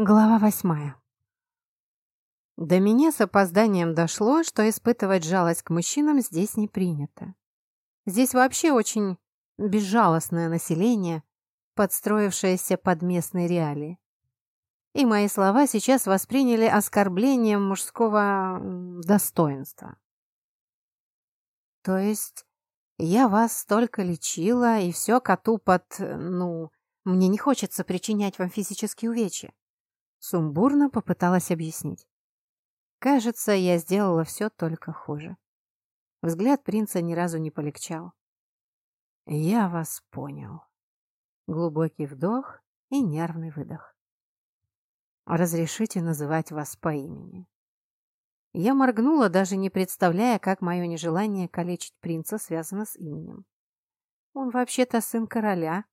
Глава восьмая. До меня с опозданием дошло, что испытывать жалость к мужчинам здесь не принято. Здесь вообще очень безжалостное население, подстроившееся под местные реалии. И мои слова сейчас восприняли оскорблением мужского достоинства. То есть я вас столько лечила, и все коту под... ну... Мне не хочется причинять вам физические увечья. Сумбурно попыталась объяснить. Кажется, я сделала все только хуже. Взгляд принца ни разу не полегчал. Я вас понял. Глубокий вдох и нервный выдох. Разрешите называть вас по имени. Я моргнула, даже не представляя, как мое нежелание калечить принца связано с именем. Он вообще-то сын короля.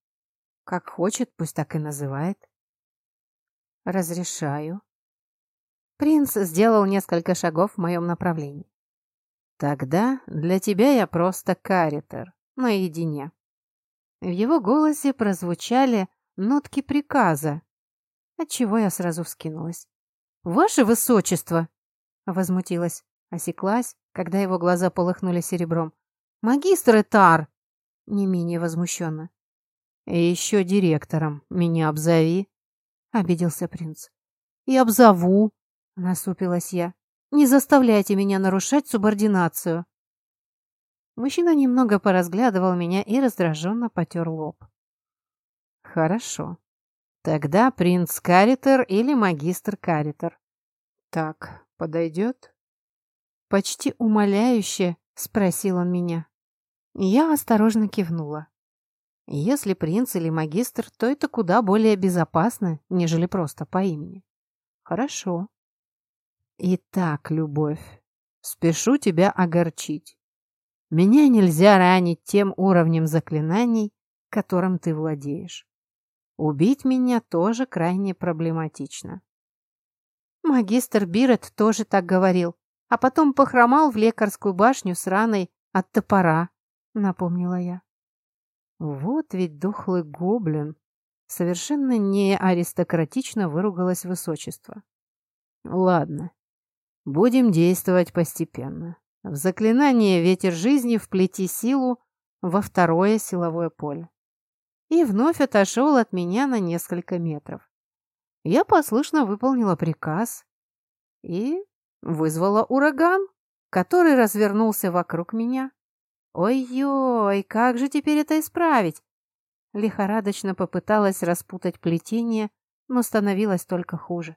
Как хочет, пусть так и называет. «Разрешаю». Принц сделал несколько шагов в моем направлении. «Тогда для тебя я просто каритер, наедине». В его голосе прозвучали нотки приказа, отчего я сразу вскинулась. «Ваше высочество!» — возмутилась, осеклась, когда его глаза полыхнули серебром. «Магистр Этар!» — не менее возмущенно. «И еще директором меня обзови», обиделся принц. «И обзову», — насупилась я. «Не заставляйте меня нарушать субординацию». Мужчина немного поразглядывал меня и раздраженно потер лоб. «Хорошо. Тогда принц Каритер или магистр Каритер». «Так, подойдет?» Почти умоляюще спросил он меня. Я осторожно кивнула. Если принц или магистр, то это куда более безопасно, нежели просто по имени. Хорошо. Итак, любовь, спешу тебя огорчить. Меня нельзя ранить тем уровнем заклинаний, которым ты владеешь. Убить меня тоже крайне проблематично. Магистр Бирет тоже так говорил, а потом похромал в лекарскую башню с раной от топора, напомнила я. Вот ведь дохлый гоблин. Совершенно не аристократично выругалось высочество. Ладно, будем действовать постепенно. В заклинание «Ветер жизни» вплети силу во второе силовое поле. И вновь отошел от меня на несколько метров. Я послушно выполнила приказ и вызвала ураган, который развернулся вокруг меня, «Ой-ой, как же теперь это исправить?» Лихорадочно попыталась распутать плетение, но становилось только хуже.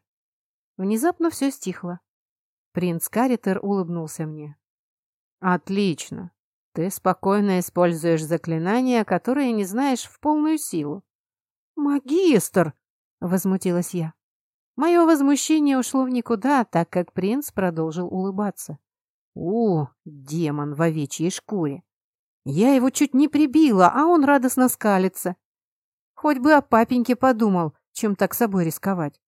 Внезапно все стихло. Принц Каритер улыбнулся мне. «Отлично. Ты спокойно используешь заклинания, которые не знаешь в полную силу». «Магистр!» — возмутилась я. Мое возмущение ушло в никуда, так как принц продолжил улыбаться. «О, демон в овечьей шкуре! Я его чуть не прибила, а он радостно скалится. Хоть бы о папеньке подумал, чем так собой рисковать.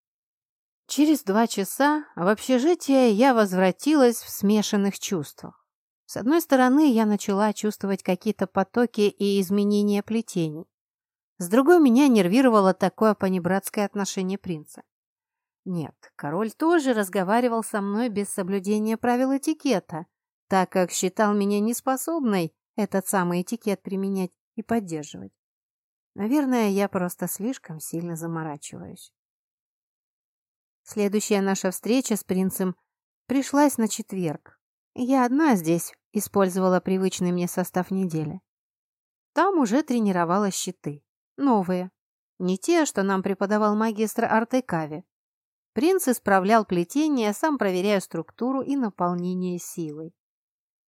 Через два часа в общежитие я возвратилась в смешанных чувствах. С одной стороны, я начала чувствовать какие-то потоки и изменения плетений. С другой, меня нервировало такое понебратское отношение принца. Нет, король тоже разговаривал со мной без соблюдения правил этикета, так как считал меня неспособной этот самый этикет применять и поддерживать. Наверное, я просто слишком сильно заморачиваюсь. Следующая наша встреча с принцем пришлась на четверг. Я одна здесь использовала привычный мне состав недели. Там уже тренировала щиты. Новые. Не те, что нам преподавал магистр Артекави. Принц исправлял плетение, сам проверяя структуру и наполнение силой.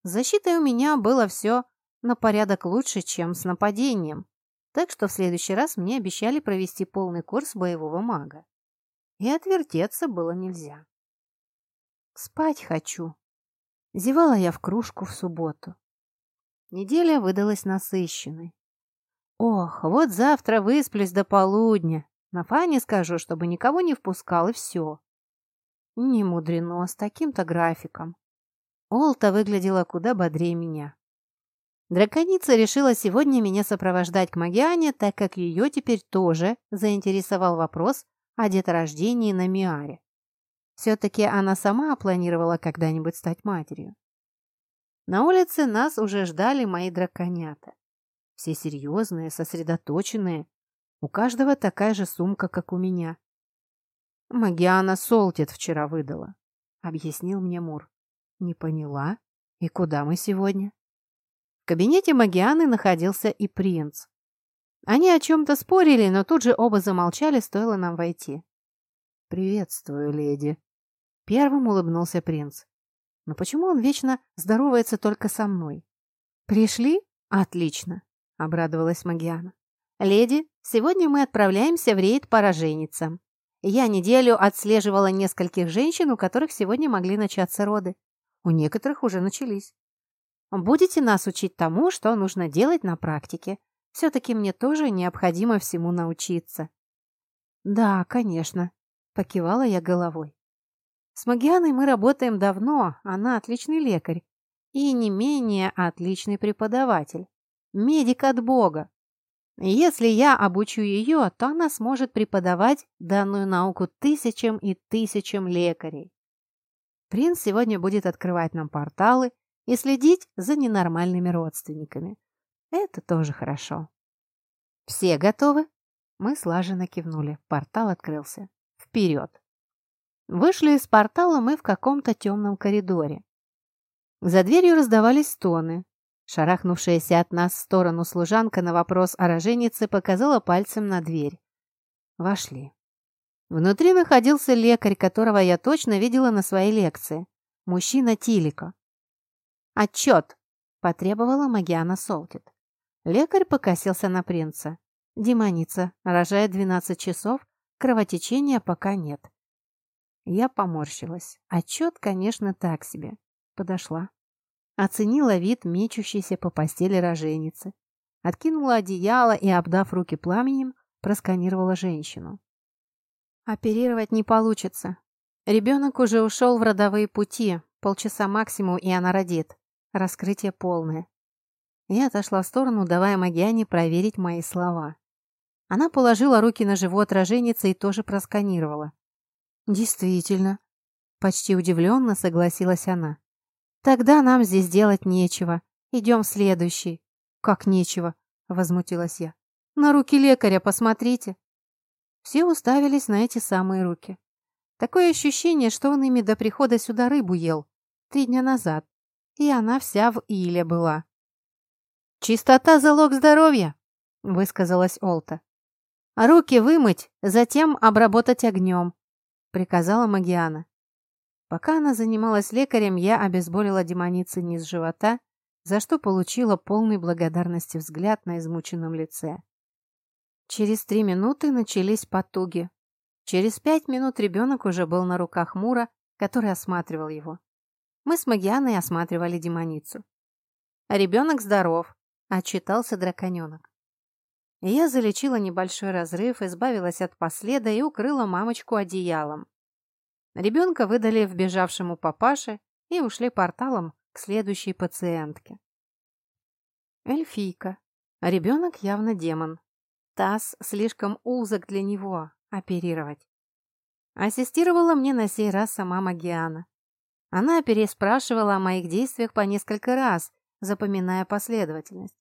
С защитой у меня было все на порядок лучше, чем с нападением. Так что в следующий раз мне обещали провести полный курс боевого мага. И отвертеться было нельзя. Спать хочу. Зевала я в кружку в субботу. Неделя выдалась насыщенной. Ох, вот завтра высплюсь до полудня. На Фане скажу, чтобы никого не впускал, и все. Не мудрено, с таким-то графиком. Олта выглядела куда бодрее меня. Драконица решила сегодня меня сопровождать к Магиане, так как ее теперь тоже заинтересовал вопрос о деторождении на Миаре. Все-таки она сама планировала когда-нибудь стать матерью. На улице нас уже ждали мои драконята. Все серьезные, сосредоточенные. У каждого такая же сумка, как у меня. «Магиана Солтит вчера выдала», — объяснил мне Мур. «Не поняла. И куда мы сегодня?» Кабинете Магианы находился и принц. Они о чем-то спорили, но тут же оба замолчали, стоило нам войти. «Приветствую, леди», — первым улыбнулся принц. «Но почему он вечно здоровается только со мной?» «Пришли? Отлично», — обрадовалась Магиана. «Леди, сегодня мы отправляемся в рейд по роженицам. Я неделю отслеживала нескольких женщин, у которых сегодня могли начаться роды. У некоторых уже начались. Будете нас учить тому, что нужно делать на практике. Все-таки мне тоже необходимо всему научиться». «Да, конечно», — покивала я головой. «С Магианой мы работаем давно, она отличный лекарь и не менее отличный преподаватель. Медик от Бога. Если я обучу ее, то она сможет преподавать данную науку тысячам и тысячам лекарей. Принц сегодня будет открывать нам порталы и следить за ненормальными родственниками. Это тоже хорошо. «Все готовы?» Мы слаженно кивнули. Портал открылся. «Вперед!» Вышли из портала мы в каком-то темном коридоре. За дверью раздавались стоны. Шарахнувшаяся от нас в сторону служанка на вопрос о роженице показала пальцем на дверь. Вошли. Внутри находился лекарь, которого я точно видела на своей лекции. Мужчина Тилика. «Отчет!» – потребовала Магиана Солтит. Лекарь покосился на принца. «Демоница. Рожает 12 часов. Кровотечения пока нет». Я поморщилась. Отчет, конечно, так себе. Подошла. Оценила вид мечущейся по постели роженицы. Откинула одеяло и, обдав руки пламенем, просканировала женщину. Оперировать не получится. Ребенок уже ушел в родовые пути. Полчаса максимум, и она родит. Раскрытие полное. Я отошла в сторону, давая Магиане проверить мои слова. Она положила руки на живот роженицы и тоже просканировала. «Действительно», — почти удивленно согласилась она. «Тогда нам здесь делать нечего. Идем в следующий». «Как нечего?» — возмутилась я. «На руки лекаря посмотрите». Все уставились на эти самые руки. Такое ощущение, что он ими до прихода сюда рыбу ел. Три дня назад. И она вся в иле была. «Чистота – залог здоровья», – высказалась Олта. «Руки вымыть, затем обработать огнем», – приказала Магиана. Пока она занималась лекарем, я обезболила демонице низ живота, за что получила полный благодарности взгляд на измученном лице. Через три минуты начались потуги. Через пять минут ребенок уже был на руках Мура, который осматривал его. Мы с Магианой осматривали демоницу. «Ребенок здоров», — отчитался драконенок. Я залечила небольшой разрыв, избавилась от последа и укрыла мамочку одеялом. Ребенка выдали вбежавшему папаше и ушли порталом к следующей пациентке. Эльфийка. Ребенок явно демон. Таз слишком узок для него оперировать. Ассистировала мне на сей раз сама Магиана. Она переспрашивала о моих действиях по несколько раз, запоминая последовательность.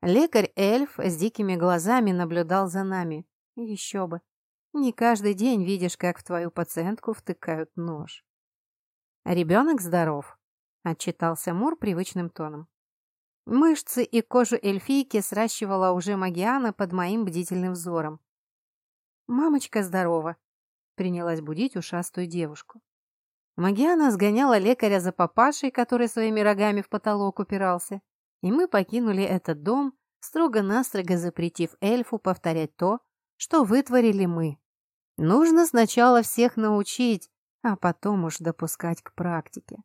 Лекарь-эльф с дикими глазами наблюдал за нами. Еще бы. Не каждый день видишь, как в твою пациентку втыкают нож. «Ребенок здоров», — отчитался Мур привычным тоном. Мышцы и кожу эльфийки сращивала уже Магиана под моим бдительным взором. «Мамочка здорова», — принялась будить ушастую девушку. Магиана сгоняла лекаря за папашей, который своими рогами в потолок упирался, и мы покинули этот дом, строго-настрого запретив эльфу повторять то, что вытворили мы. Нужно сначала всех научить, а потом уж допускать к практике.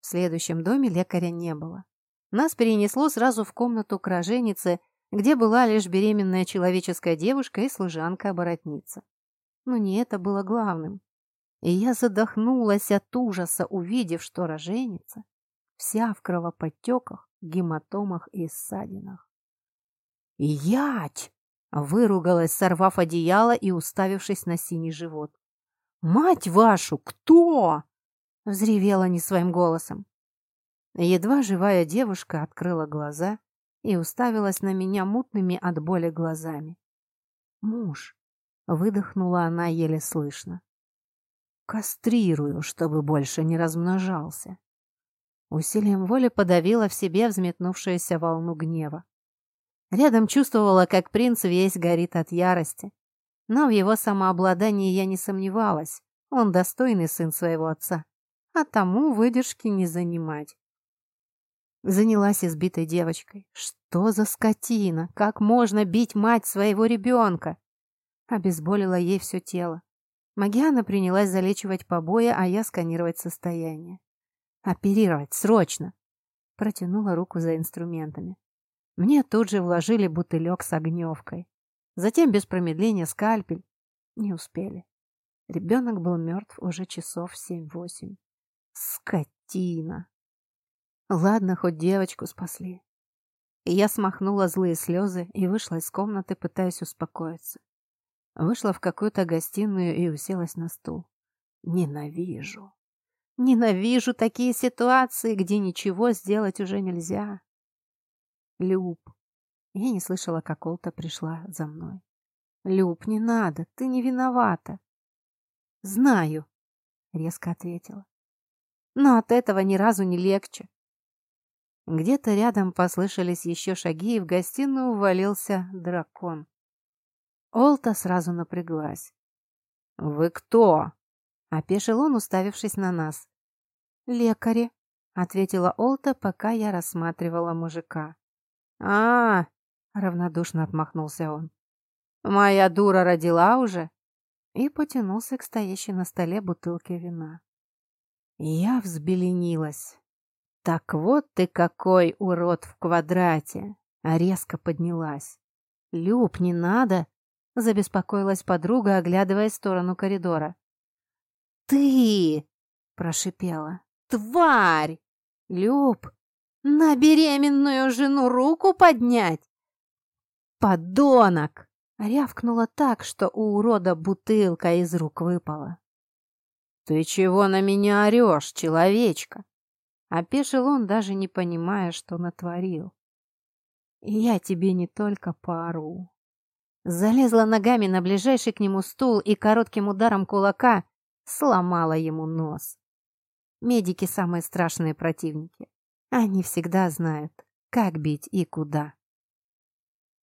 В следующем доме лекаря не было. Нас перенесло сразу в комнату к роженице, где была лишь беременная человеческая девушка и служанка-оборотница. Но не это было главным. И я задохнулась от ужаса, увидев, что роженица вся в кровоподтеках, гематомах и ссадинах. «Ять!» Выругалась, сорвав одеяло и уставившись на синий живот. «Мать вашу, кто?» — взревела не своим голосом. Едва живая девушка открыла глаза и уставилась на меня мутными от боли глазами. «Муж», — выдохнула она еле слышно. «Кастрирую, чтобы больше не размножался». Усилием воли подавила в себе взметнувшуюся волну гнева. Рядом чувствовала, как принц весь горит от ярости. Но в его самообладании я не сомневалась. Он достойный сын своего отца. А тому выдержки не занимать. Занялась избитой девочкой. Что за скотина? Как можно бить мать своего ребенка? Обезболила ей все тело. Магиана принялась залечивать побои, а я сканировать состояние. «Оперировать! Срочно!» Протянула руку за инструментами. Мне тут же вложили бутылек с огневкой. Затем без промедления скальпель. Не успели. Ребенок был мертв уже часов семь-восемь. Скотина! Ладно, хоть девочку спасли. Я смахнула злые слезы и вышла из комнаты, пытаясь успокоиться. Вышла в какую-то гостиную и уселась на стул. Ненавижу. Ненавижу такие ситуации, где ничего сделать уже нельзя. Люб. Я не слышала, как Олта пришла за мной. Люб, не надо, ты не виновата. Знаю, резко ответила. Но от этого ни разу не легче. Где-то рядом послышались еще шаги, и в гостиную увалился дракон. Олта сразу напряглась. «Вы кто?» — опешил он, уставившись на нас. «Лекари», — ответила Олта, пока я рассматривала мужика. а, -а, -а равнодушно отмахнулся он. «Моя дура родила уже?» И потянулся к стоящей на столе бутылке вина. Я взбеленилась. «Так вот ты какой урод в квадрате!» Резко поднялась. «Люб, не надо!» — забеспокоилась подруга, оглядывая сторону коридора. «Ты!» — прошипела. «Тварь! Люб, на беременную жену руку поднять!» «Подонок!» — рявкнула так, что у урода бутылка из рук выпала. «Ты чего на меня орешь, человечка?» Опешил он, даже не понимая, что натворил. «Я тебе не только пару». Залезла ногами на ближайший к нему стул и коротким ударом кулака сломала ему нос. Медики самые страшные противники. Они всегда знают, как бить и куда.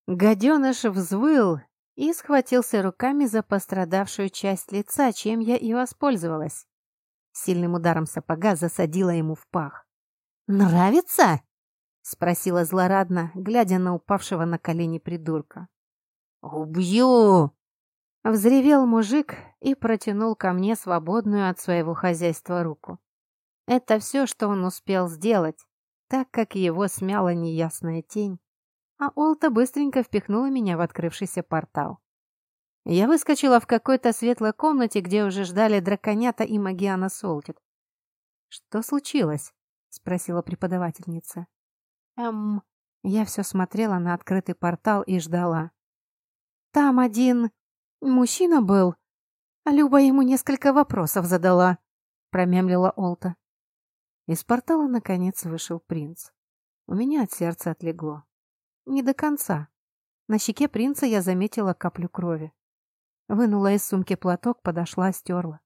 Гаденыш взвыл и схватился руками за пострадавшую часть лица, чем я и воспользовалась. Сильным ударом сапога засадила ему в пах. «Нравится?» — спросила злорадно, глядя на упавшего на колени придурка. «Убью!» — взревел мужик и протянул ко мне свободную от своего хозяйства руку. Это все, что он успел сделать, так как его смяла неясная тень, а Олта быстренько впихнула меня в открывшийся портал. Я выскочила в какой-то светлой комнате, где уже ждали драконята и Магиана Солтит. «Что случилось?» — спросила преподавательница. «Эм...» Я все смотрела на открытый портал и ждала. «Там один мужчина был. Люба ему несколько вопросов задала», — промямлила Олта. Из портала, наконец, вышел принц. У меня от сердца отлегло. Не до конца. На щеке принца я заметила каплю крови. Вынула из сумки платок, подошла, стерла.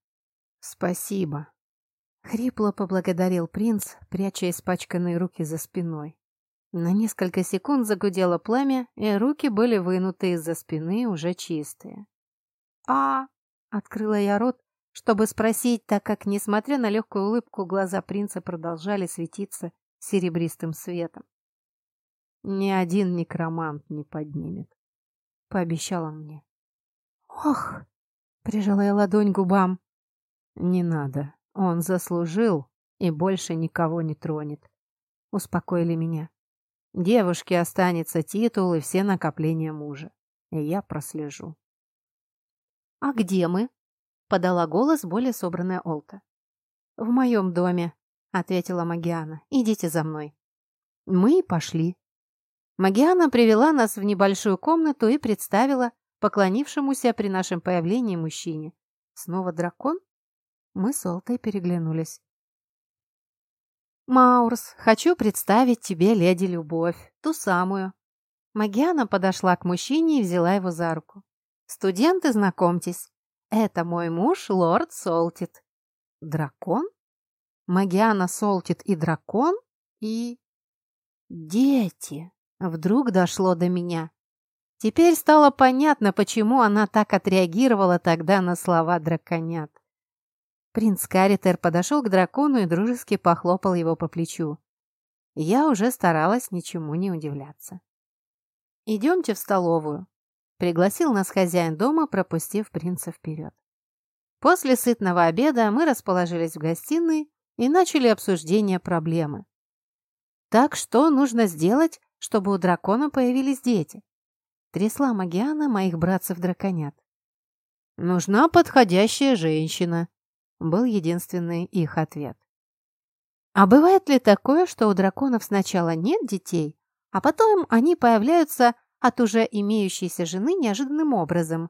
«Спасибо». Хрипло поблагодарил принц, пряча испачканные руки за спиной. На несколько секунд загудело пламя, и руки были вынуты из-за спины, уже чистые. «А...» — открыла я рот, чтобы спросить, так как, несмотря на легкую улыбку, глаза принца продолжали светиться серебристым светом. «Ни один некромант не поднимет», — пообещал он мне. «Ох!» — прижала я ладонь губам. «Не надо. Он заслужил и больше никого не тронет», — успокоили меня. «Девушке останется титул и все накопления мужа, и я прослежу». «А где мы?» — подала голос более собранная Олта. «В моем доме», — ответила Магиана. «Идите за мной». Мы пошли. Магиана привела нас в небольшую комнату и представила поклонившемуся при нашем появлении мужчине. Снова дракон? Мы с Олтой переглянулись. «Маурс, хочу представить тебе леди Любовь, ту самую». Магиана подошла к мужчине и взяла его за руку. «Студенты, знакомьтесь, это мой муж, лорд Солтит». «Дракон?» Магиана Солтит и дракон? И... Дети! Вдруг дошло до меня. Теперь стало понятно, почему она так отреагировала тогда на слова драконят. Принц Каритер подошел к дракону и дружески похлопал его по плечу. Я уже старалась ничему не удивляться. «Идемте в столовую», — пригласил нас хозяин дома, пропустив принца вперед. После сытного обеда мы расположились в гостиной и начали обсуждение проблемы. Так что нужно сделать, чтобы у дракона появились дети? Трясла Магиана моих братцев-драконят. «Нужна подходящая женщина», был единственный их ответ. А бывает ли такое, что у драконов сначала нет детей, а потом они появляются от уже имеющейся жены неожиданным образом?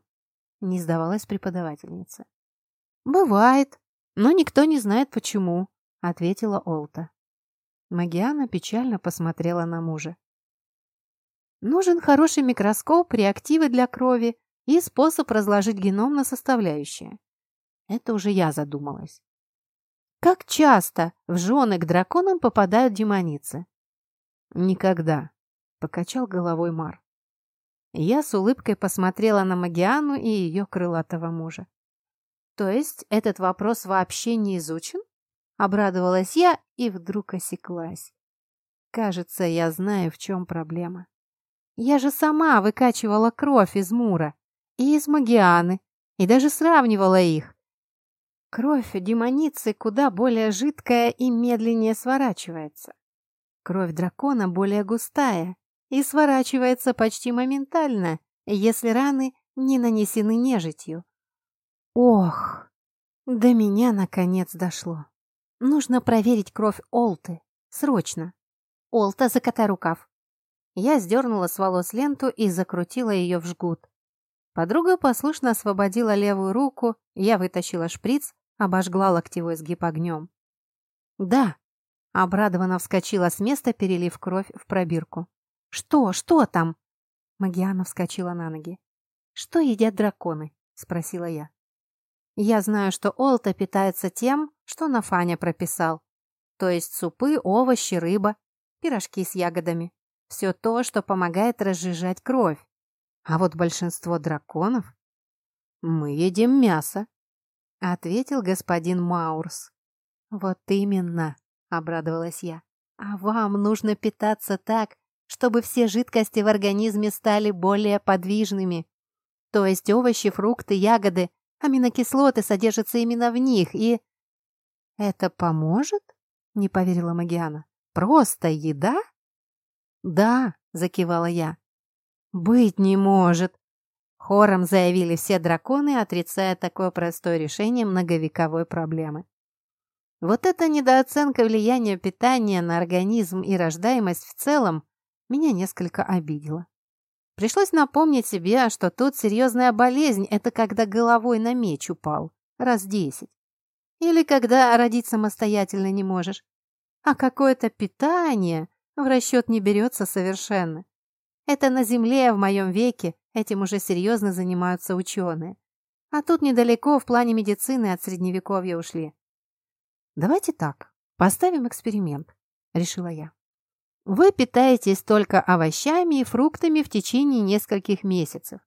Не сдавалась преподавательница. Бывает, но никто не знает почему, ответила Олта. Магиана печально посмотрела на мужа. Нужен хороший микроскоп, реактивы для крови и способ разложить геном на составляющие. Это уже я задумалась. Как часто в жены к драконам попадают демоницы? Никогда, покачал головой Мар. Я с улыбкой посмотрела на Магиану и ее крылатого мужа. То есть этот вопрос вообще не изучен? Обрадовалась я и вдруг осеклась. Кажется, я знаю, в чем проблема. Я же сама выкачивала кровь из Мура и из Магианы, и даже сравнивала их. Кровь демоницы куда более жидкая и медленнее сворачивается. Кровь дракона более густая и сворачивается почти моментально, если раны не нанесены нежитью. Ох, до меня наконец дошло. Нужно проверить кровь Олты. Срочно. Олта, закатай рукав. Я сдернула с волос ленту и закрутила ее в жгут. Подруга послушно освободила левую руку, я вытащила шприц, обожгла локтевой сгиб огнем. «Да!» — обрадованно вскочила с места, перелив кровь в пробирку. «Что? Что там?» Магиана вскочила на ноги. «Что едят драконы?» — спросила я. «Я знаю, что Олта питается тем, что Нафаня прописал. То есть супы, овощи, рыба, пирожки с ягодами. Все то, что помогает разжижать кровь. А вот большинство драконов... Мы едим мясо, — ответил господин Маурс. «Вот именно», — обрадовалась я. «А вам нужно питаться так, чтобы все жидкости в организме стали более подвижными. То есть овощи, фрукты, ягоды, аминокислоты содержатся именно в них, и...» «Это поможет?» — не поверила Магиана. «Просто еда?» «Да», — закивала я. «Быть не может!» Хором заявили все драконы, отрицая такое простое решение многовековой проблемы. Вот эта недооценка влияния питания на организм и рождаемость в целом меня несколько обидела. Пришлось напомнить себе, что тут серьезная болезнь – это когда головой на меч упал, раз десять. Или когда родить самостоятельно не можешь. А какое-то питание в расчет не берется совершенно. Это на Земле в моем веке Этим уже серьезно занимаются ученые. А тут недалеко в плане медицины от средневековья ушли. Давайте так, поставим эксперимент, решила я. Вы питаетесь только овощами и фруктами в течение нескольких месяцев.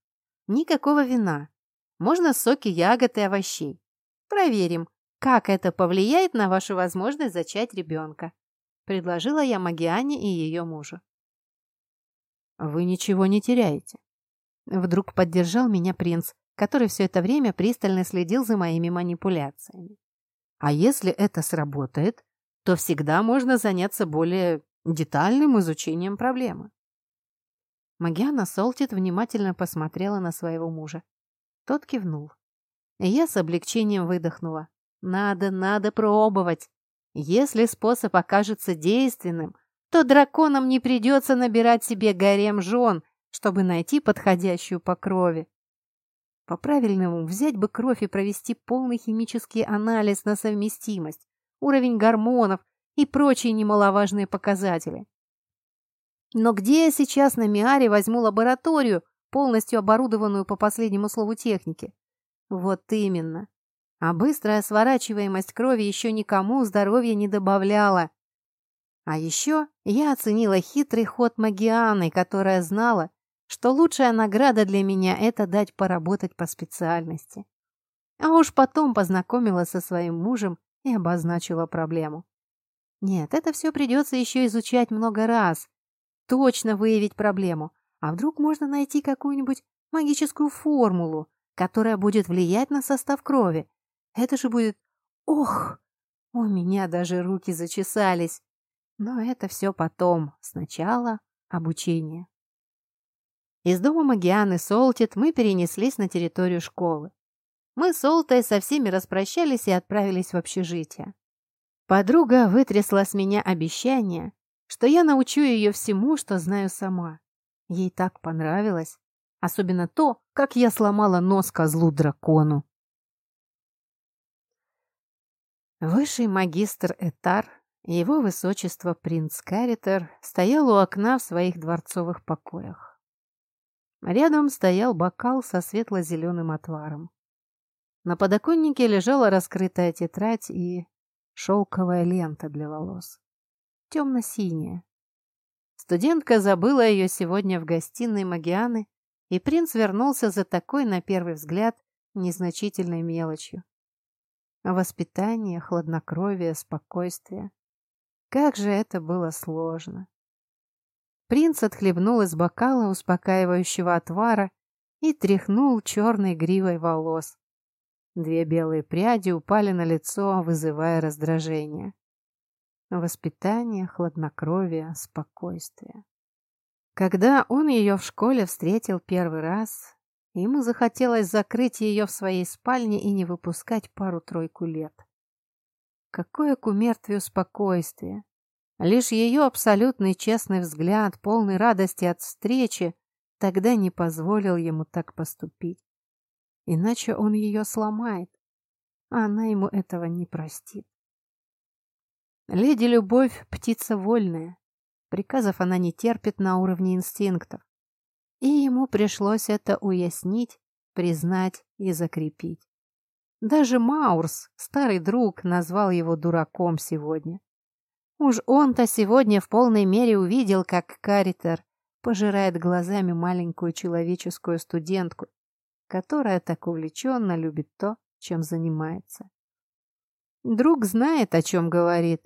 Никакого вина. Можно соки ягод и овощей. Проверим, как это повлияет на вашу возможность зачать ребенка. Предложила я Магиане и ее мужу. Вы ничего не теряете. Вдруг поддержал меня принц, который все это время пристально следил за моими манипуляциями. А если это сработает, то всегда можно заняться более детальным изучением проблемы. Магиана Солтит внимательно посмотрела на своего мужа. Тот кивнул. Я с облегчением выдохнула. Надо, надо пробовать. Если способ окажется действенным, то драконам не придется набирать себе гарем жен, чтобы найти подходящую по крови. По-правильному взять бы кровь и провести полный химический анализ на совместимость, уровень гормонов и прочие немаловажные показатели. Но где я сейчас на Миаре возьму лабораторию, полностью оборудованную по последнему слову техники? Вот именно. А быстрая сворачиваемость крови еще никому здоровья не добавляла. А еще я оценила хитрый ход Магианы, которая знала, что лучшая награда для меня – это дать поработать по специальности. А уж потом познакомила со своим мужем и обозначила проблему. Нет, это все придется еще изучать много раз. Точно выявить проблему. А вдруг можно найти какую-нибудь магическую формулу, которая будет влиять на состав крови. Это же будет... Ох! У меня даже руки зачесались. Но это все потом. Сначала обучение. Из дома Магианы Солтит мы перенеслись на территорию школы. Мы с Олтой со всеми распрощались и отправились в общежитие. Подруга вытрясла с меня обещание, что я научу ее всему, что знаю сама. Ей так понравилось. Особенно то, как я сломала нос козлу-дракону. Высший магистр Этар, его высочество принц Каритер, стоял у окна в своих дворцовых покоях. Рядом стоял бокал со светло-зеленым отваром. На подоконнике лежала раскрытая тетрадь и шелковая лента для волос. Темно-синяя. Студентка забыла ее сегодня в гостиной Магианы, и принц вернулся за такой, на первый взгляд, незначительной мелочью. Воспитание, хладнокровие, спокойствие. Как же это было сложно. Принц отхлебнул из бокала успокаивающего отвара и тряхнул черной гривой волос. Две белые пряди упали на лицо, вызывая раздражение. Воспитание, хладнокровие, спокойствие. Когда он ее в школе встретил первый раз, ему захотелось закрыть ее в своей спальне и не выпускать пару-тройку лет. Какое к умертвию спокойствие! Лишь ее абсолютный честный взгляд, полный радости от встречи, тогда не позволил ему так поступить. Иначе он ее сломает, а она ему этого не простит. Леди Любовь — птица вольная. Приказов она не терпит на уровне инстинктов. И ему пришлось это уяснить, признать и закрепить. Даже Маурс, старый друг, назвал его дураком сегодня. Уж он-то сегодня в полной мере увидел, как Каритер пожирает глазами маленькую человеческую студентку, которая так увлеченно любит то, чем занимается. Друг знает, о чем говорит.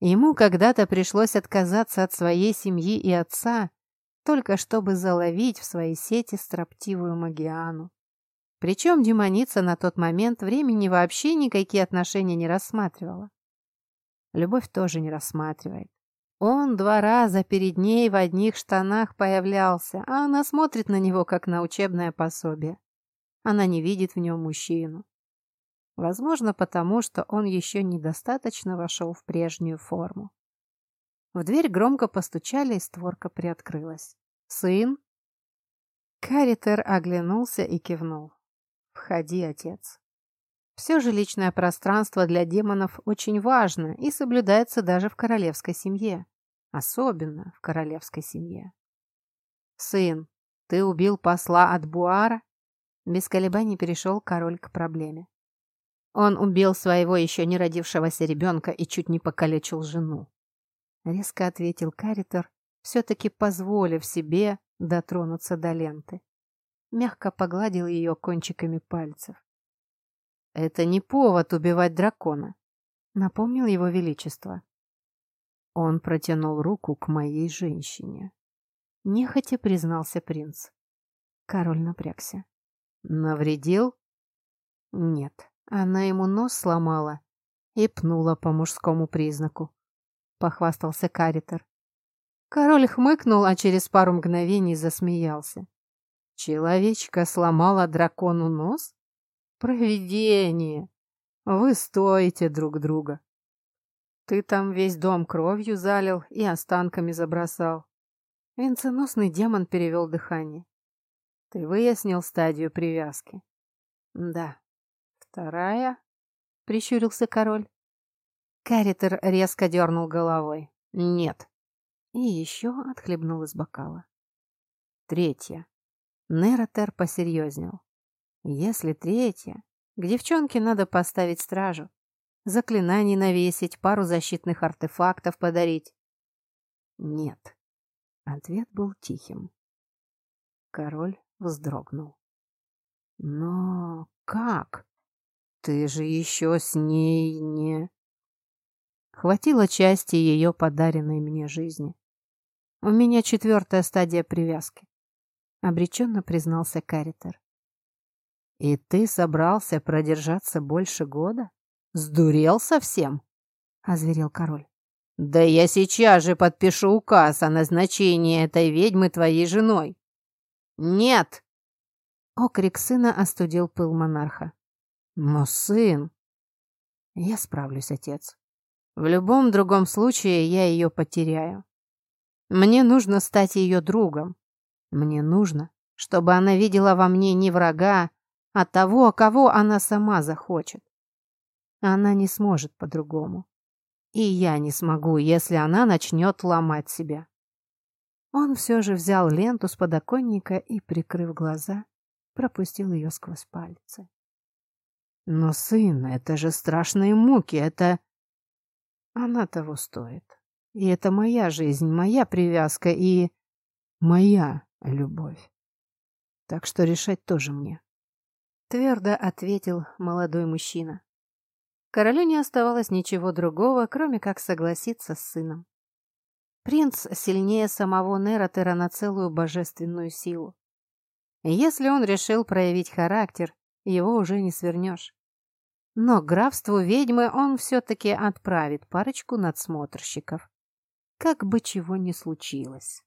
Ему когда-то пришлось отказаться от своей семьи и отца, только чтобы заловить в своей сети строптивую Магиану. Причем демоница на тот момент времени вообще никакие отношения не рассматривала. Любовь тоже не рассматривает. Он два раза перед ней в одних штанах появлялся, а она смотрит на него, как на учебное пособие. Она не видит в нем мужчину. Возможно, потому что он еще недостаточно вошел в прежнюю форму. В дверь громко постучали, и створка приоткрылась. «Сын?» Каритер оглянулся и кивнул. «Входи, отец». Все же личное пространство для демонов очень важно и соблюдается даже в королевской семье. Особенно в королевской семье. «Сын, ты убил посла от Буара?» Без колебаний перешел король к проблеме. Он убил своего еще не родившегося ребенка и чуть не покалечил жену. Резко ответил Каритер, все-таки позволив себе дотронуться до ленты. Мягко погладил ее кончиками пальцев. «Это не повод убивать дракона», — напомнил его величество. Он протянул руку к моей женщине. Нехотя признался принц. Король напрягся. «Навредил?» «Нет, она ему нос сломала и пнула по мужскому признаку», — похвастался Каритер. Король хмыкнул, а через пару мгновений засмеялся. «Человечка сломала дракону нос?» Провидение! Вы стоите друг друга. Ты там весь дом кровью залил и останками забросал. Венценосный демон перевел дыхание. Ты выяснил стадию привязки? Да. Вторая? Прищурился король. Каритер резко дернул головой. Нет. И еще отхлебнул из бокала. Третья. Нератер посерьезнел. Если третья, к девчонке надо поставить стражу. Заклинаний навесить, пару защитных артефактов подарить. Нет. Ответ был тихим. Король вздрогнул. Но как? Ты же еще с ней не... Хватило части ее подаренной мне жизни. У меня четвертая стадия привязки. Обреченно признался Каритер. И ты собрался продержаться больше года? Сдурел совсем? Озверел король. «Да я сейчас же подпишу указ о назначении этой ведьмы твоей женой!» «Нет!» Окрик сына остудил пыл монарха. «Но сын...» «Я справлюсь, отец. В любом другом случае я ее потеряю. Мне нужно стать ее другом. Мне нужно, чтобы она видела во мне не врага, а того, кого она сама захочет. Она не сможет по-другому. И я не смогу, если она начнет ломать себя. Он все же взял ленту с подоконника и, прикрыв глаза, пропустил ее сквозь пальцы. Но, сын, это же страшные муки, это... Она того стоит. И это моя жизнь, моя привязка и... моя любовь. Так что решать тоже мне. Твердо ответил молодой мужчина. Королю не оставалось ничего другого, кроме как согласиться с сыном. Принц сильнее самого Нератера на целую божественную силу. Если он решил проявить характер, его уже не свернешь. Но графству ведьмы он все-таки отправит парочку надсмотрщиков. Как бы чего ни случилось.